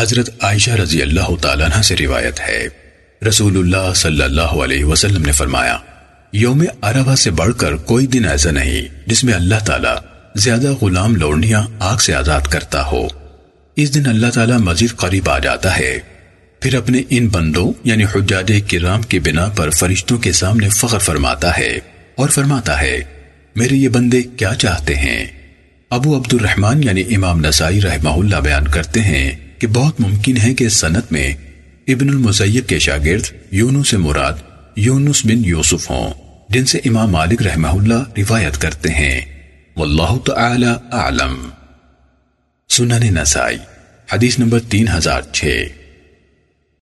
حضرت عائشہ رضی اللہ تعالیٰ عنہ سے روایت ہے۔ رسول اللہ صلی اللہ علیہ وسلم نے فرمایا، یوم عرفہ سے بڑھ کر کوئی دن ایسا نہیں جس میں اللہ تعالیٰ زیادہ غلام لوڑنیاں آگ سے آزاد کرتا ہو۔ اس دن اللہ تعالیٰ مزید قریب آ جاتا ہے۔ پھر اپنے ان بندوں یعنی حجاج کرام کی بنا پر فرشتوں کے سامنے فخر فرماتا ہے اور فرماتا ہے، میرے یہ بندے کیا چاہتے ہیں؟ ابو عبد الرحمن یعنی امام نسائی رحمہ اللہ بیان کرتے ہیں کہ بہت ممکن ہے کہ سنت میں ابن المزیب کے شاگرد یونس سے مراد یونس بن یوسف ہوں، جن سے امام مالک رحمہ اللہ روایت کرتے ہیں۔ واللہ تعالی اعلم۔ سنن نسائی، حدیث نمبر تین ہزار چھ۔